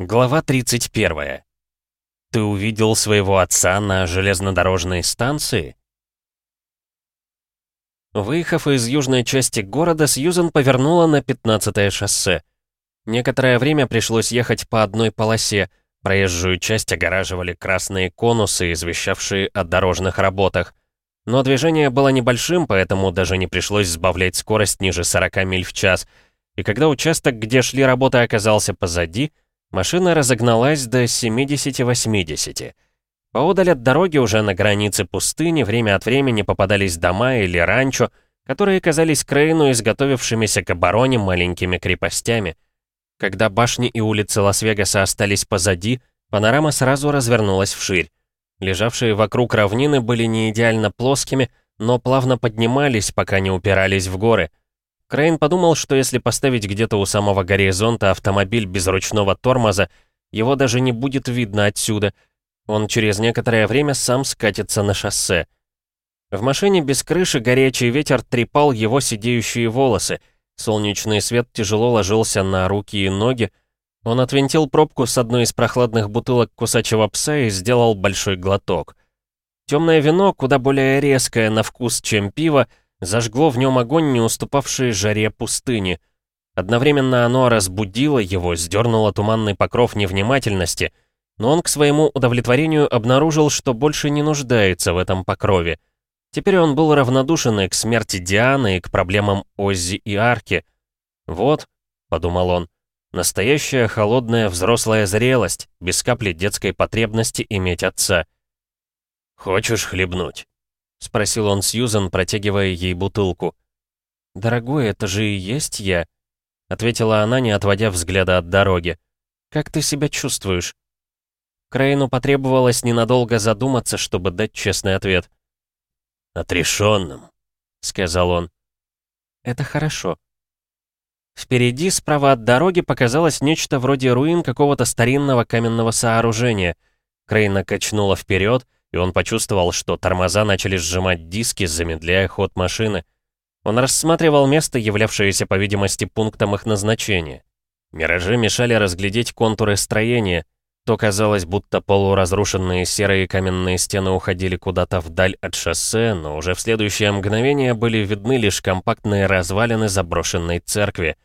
Глава 31. Ты увидел своего отца на железнодорожной станции? Выехав из южной части города, Сьюзен повернула на 15-е шоссе. Некоторое время пришлось ехать по одной полосе. Проезжую часть огораживали красные конусы, извещавшие о дорожных работах. Но движение было небольшим, поэтому даже не пришлось сбавлять скорость ниже 40 миль в час. И когда участок, где шли работы, оказался позади — Машина разогналась до 70-80. Поодаль от дороги уже на границе пустыни время от времени попадались дома или ранчо, которые казались Крейну изготовившимися к обороне маленькими крепостями. Когда башни и улицы Лас-Вегаса остались позади, панорама сразу развернулась вширь. Лежавшие вокруг равнины были не идеально плоскими, но плавно поднимались, пока не упирались в горы — Крейн подумал, что если поставить где-то у самого горизонта автомобиль без ручного тормоза, его даже не будет видно отсюда. Он через некоторое время сам скатится на шоссе. В машине без крыши горячий ветер трепал его сидеющие волосы. Солнечный свет тяжело ложился на руки и ноги. Он отвинтил пробку с одной из прохладных бутылок кусачего пса и сделал большой глоток. Темное вино, куда более резкое на вкус, чем пиво, зажгло в нем огонь, не уступавший жаре пустыни. Одновременно оно разбудило его, сдернуло туманный покров невнимательности, но он к своему удовлетворению обнаружил, что больше не нуждается в этом покрове. Теперь он был равнодушен и к смерти Дианы, и к проблемам Оззи и Арки. «Вот», — подумал он, — «настоящая холодная взрослая зрелость, без капли детской потребности иметь отца». «Хочешь хлебнуть?» — спросил он Сьюзан, протягивая ей бутылку. «Дорогой, это же и есть я», — ответила она, не отводя взгляда от дороги. «Как ты себя чувствуешь?» Крейну потребовалось ненадолго задуматься, чтобы дать честный ответ. «Отрешенным», — сказал он. «Это хорошо». Впереди, справа от дороги, показалось нечто вроде руин какого-то старинного каменного сооружения. Крейна качнула вперед, и он почувствовал, что тормоза начали сжимать диски, замедляя ход машины. Он рассматривал место, являвшееся, по видимости, пунктом их назначения. Миражи мешали разглядеть контуры строения. То казалось, будто полуразрушенные серые каменные стены уходили куда-то вдаль от шоссе, но уже в следующее мгновение были видны лишь компактные развалины заброшенной церкви.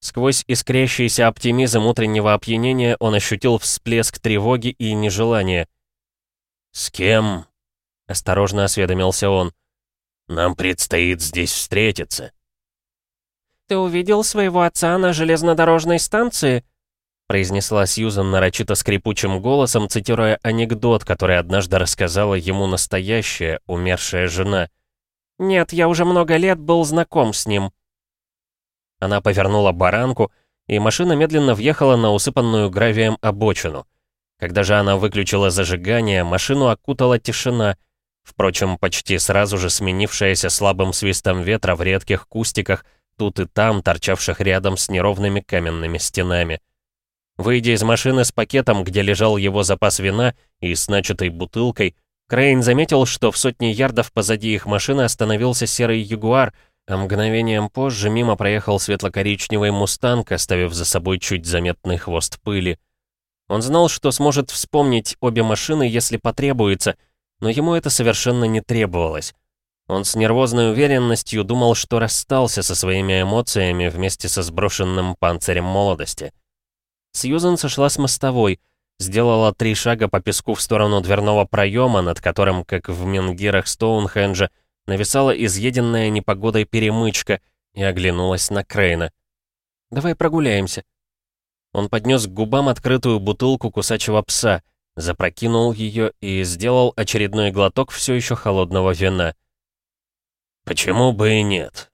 Сквозь искрящийся оптимизм утреннего опьянения он ощутил всплеск тревоги и нежелания — «С кем?» — осторожно осведомился он. «Нам предстоит здесь встретиться». «Ты увидел своего отца на железнодорожной станции?» произнесла Сьюзан нарочито скрипучим голосом, цитируя анекдот, который однажды рассказала ему настоящая, умершая жена. «Нет, я уже много лет был знаком с ним». Она повернула баранку, и машина медленно въехала на усыпанную гравием обочину. Когда же она выключила зажигание, машину окутала тишина, впрочем, почти сразу же сменившаяся слабым свистом ветра в редких кустиках, тут и там, торчавших рядом с неровными каменными стенами. Выйдя из машины с пакетом, где лежал его запас вина и с начатой бутылкой, Крейн заметил, что в сотне ярдов позади их машины остановился серый ягуар, а мгновением позже мимо проехал светло-коричневый мустанг, оставив за собой чуть заметный хвост пыли. Он знал, что сможет вспомнить обе машины, если потребуется, но ему это совершенно не требовалось. Он с нервозной уверенностью думал, что расстался со своими эмоциями вместе со сброшенным панцирем молодости. Сьюзен сошла с мостовой, сделала три шага по песку в сторону дверного проема, над которым, как в менгирах Стоунхенджа, нависала изъеденная непогодой перемычка, и оглянулась на Крейна. «Давай прогуляемся», он поднес к губам открытую бутылку кусачего пса, запрокинул ее и сделал очередной глоток все еще холодного вина. «Почему бы и нет?»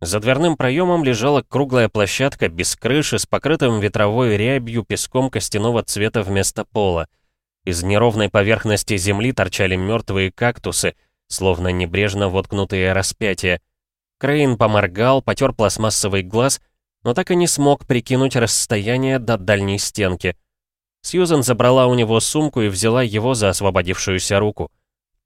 За дверным проемом лежала круглая площадка без крыши с покрытым ветровой рябью песком костяного цвета вместо пола. Из неровной поверхности земли торчали мертвые кактусы, словно небрежно воткнутые распятия. Крейн поморгал, потер пластмассовый глаз но так и не смог прикинуть расстояние до дальней стенки. Сьюзен забрала у него сумку и взяла его за освободившуюся руку.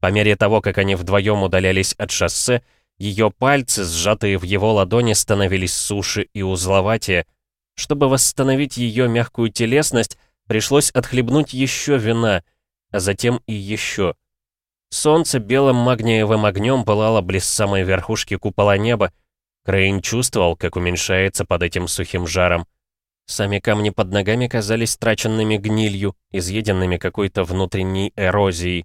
По мере того, как они вдвоем удалялись от шоссе, ее пальцы, сжатые в его ладони, становились суше и узловатее. Чтобы восстановить ее мягкую телесность, пришлось отхлебнуть еще вина, а затем и еще. Солнце белым магниевым огнем пылало близ самой верхушки купола неба. Крейн чувствовал, как уменьшается под этим сухим жаром. Сами камни под ногами казались траченными гнилью, изъеденными какой-то внутренней эрозией.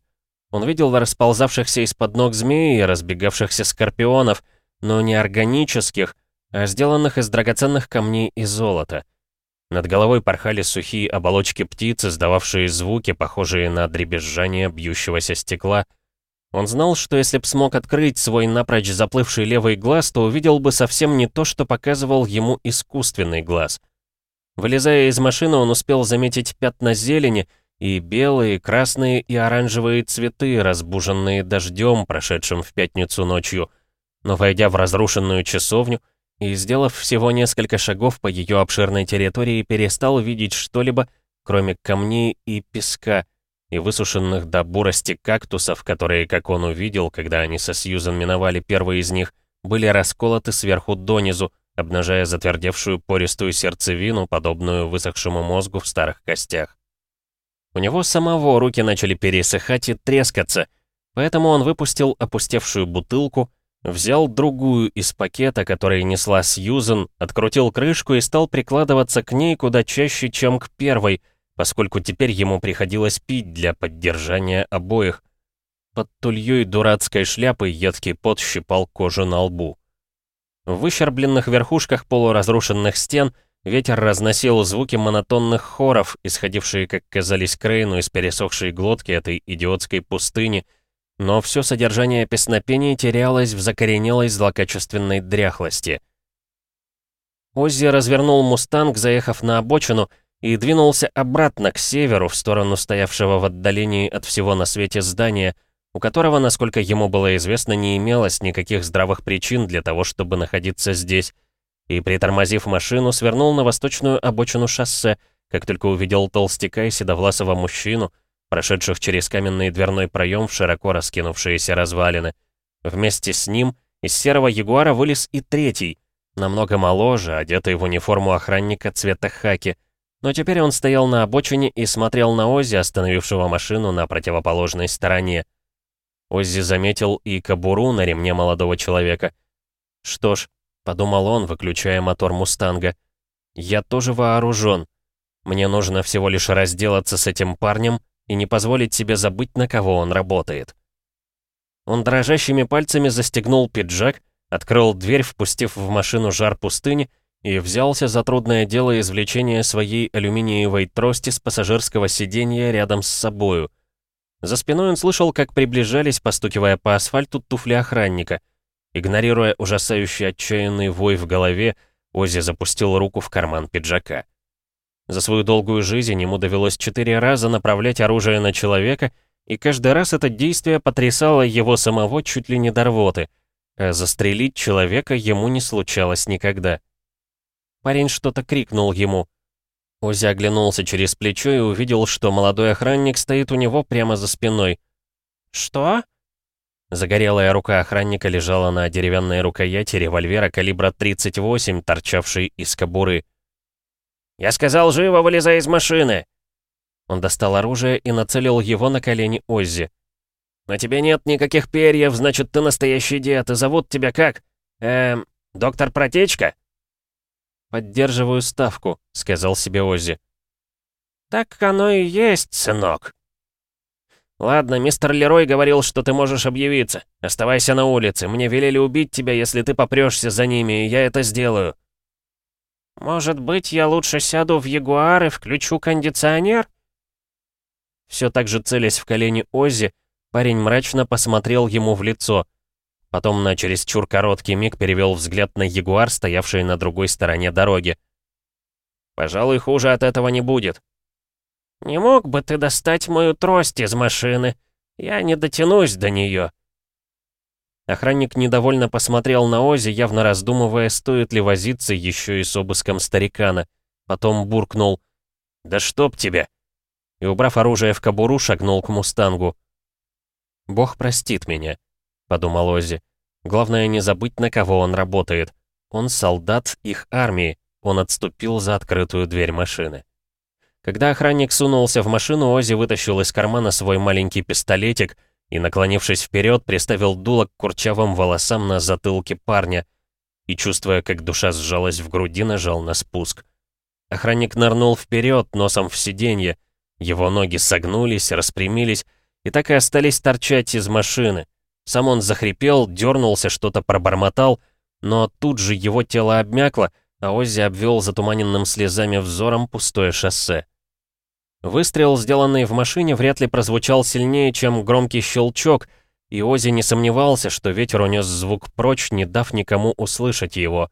Он видел расползавшихся из-под ног змей и разбегавшихся скорпионов, но не органических, а сделанных из драгоценных камней и золота. Над головой порхали сухие оболочки птиц, издававшие звуки, похожие на дребезжание бьющегося стекла — он знал, что если б смог открыть свой напрочь заплывший левый глаз, то увидел бы совсем не то, что показывал ему искусственный глаз. Вылезая из машины, он успел заметить пятна зелени и белые, красные и оранжевые цветы, разбуженные дождем, прошедшим в пятницу ночью. Но войдя в разрушенную часовню и сделав всего несколько шагов по ее обширной территории, перестал видеть что-либо, кроме камней и песка — и высушенных до бурости кактусов, которые, как он увидел, когда они со Сьюзан миновали первый из них, были расколоты сверху донизу, обнажая затвердевшую пористую сердцевину, подобную высохшему мозгу в старых костях. У него самого руки начали пересыхать и трескаться, поэтому он выпустил опустевшую бутылку, взял другую из пакета, который несла Сьюзен, открутил крышку и стал прикладываться к ней куда чаще, чем к первой — поскольку теперь ему приходилось пить для поддержания обоих. Под тульей дурацкой шляпы едкий пот щипал кожу на лбу. В выщербленных верхушках полуразрушенных стен ветер разносил звуки монотонных хоров, исходившие, как казались Крейну, из пересохшей глотки этой идиотской пустыни, но все содержание песнопений терялось в закоренелой злокачественной дряхлости. Оззи развернул «Мустанг», заехав на обочину, и двинулся обратно к северу, в сторону стоявшего в отдалении от всего на свете здания, у которого, насколько ему было известно, не имелось никаких здравых причин для того, чтобы находиться здесь, и, притормозив машину, свернул на восточную обочину шоссе, как только увидел толстяка и седовласого мужчину, прошедших через каменный дверной проем в широко раскинувшиеся развалины. Вместе с ним из серого ягуара вылез и третий, намного моложе, одетый в униформу охранника цвета хаки — но теперь он стоял на обочине и смотрел на Оззи, остановившего машину на противоположной стороне. Оззи заметил и кобуру на ремне молодого человека. «Что ж», — подумал он, выключая мотор «Мустанга», — «я тоже вооружен. Мне нужно всего лишь разделаться с этим парнем и не позволить себе забыть, на кого он работает». Он дрожащими пальцами застегнул пиджак, открыл дверь, впустив в машину жар пустыни, и взялся за трудное дело извлечения своей алюминиевой трости с пассажирского сиденья рядом с собою. За спиной он слышал, как приближались, постукивая по асфальту, туфли охранника. Игнорируя ужасающий отчаянный вой в голове, Ози запустил руку в карман пиджака. За свою долгую жизнь ему довелось четыре раза направлять оружие на человека, и каждый раз это действие потрясало его самого чуть ли не до рвоты, а застрелить человека ему не случалось никогда. Парень что-то крикнул ему. Ози оглянулся через плечо и увидел, что молодой охранник стоит у него прямо за спиной. «Что?» Загорелая рука охранника лежала на деревянной рукояти револьвера калибра 38, торчавшей из кобуры. «Я сказал, живо вылезай из машины!» Он достал оружие и нацелил его на колени Оззи. «На тебе нет никаких перьев, значит, ты настоящий дед, и зовут тебя как? Эм, доктор Протечка?» «Поддерживаю ставку», — сказал себе Оззи. «Так оно и есть, сынок». «Ладно, мистер Лерой говорил, что ты можешь объявиться. Оставайся на улице. Мне велели убить тебя, если ты попрешься за ними, и я это сделаю». «Может быть, я лучше сяду в Ягуар и включу кондиционер?» Все так же целясь в колени Оззи, парень мрачно посмотрел ему в лицо — Потом на чересчур короткий миг перевел взгляд на Ягуар, стоявший на другой стороне дороги. «Пожалуй, хуже от этого не будет». «Не мог бы ты достать мою трость из машины? Я не дотянусь до нее». Охранник недовольно посмотрел на Ози, явно раздумывая, стоит ли возиться еще и с обыском старикана. Потом буркнул «Да чтоб тебя!» и, убрав оружие в кобуру, шагнул к мустангу. «Бог простит меня» подумал Оззи. Главное не забыть, на кого он работает. Он солдат их армии, он отступил за открытую дверь машины. Когда охранник сунулся в машину, Ози вытащил из кармана свой маленький пистолетик и, наклонившись вперед, приставил дуло к курчавым волосам на затылке парня и, чувствуя, как душа сжалась в груди, нажал на спуск. Охранник нырнул вперед, носом в сиденье. Его ноги согнулись, распрямились и так и остались торчать из машины. Сам он захрипел, дернулся, что-то пробормотал, но тут же его тело обмякло, а Оззи обвел затуманенным слезами взором пустое шоссе. Выстрел, сделанный в машине, вряд ли прозвучал сильнее, чем громкий щелчок, и Оззи не сомневался, что ветер унес звук прочь, не дав никому услышать его.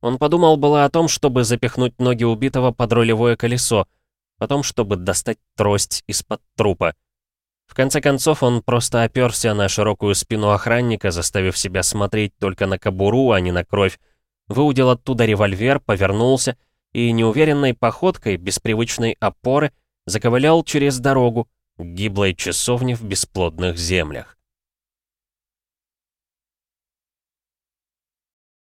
Он подумал было о том, чтобы запихнуть ноги убитого под рулевое колесо, потом, чтобы достать трость из-под трупа. В конце концов, он просто оперся на широкую спину охранника, заставив себя смотреть только на кобуру, а не на кровь, выудил оттуда револьвер, повернулся и неуверенной походкой, без привычной опоры, заковылял через дорогу к гиблой часовне в бесплодных землях.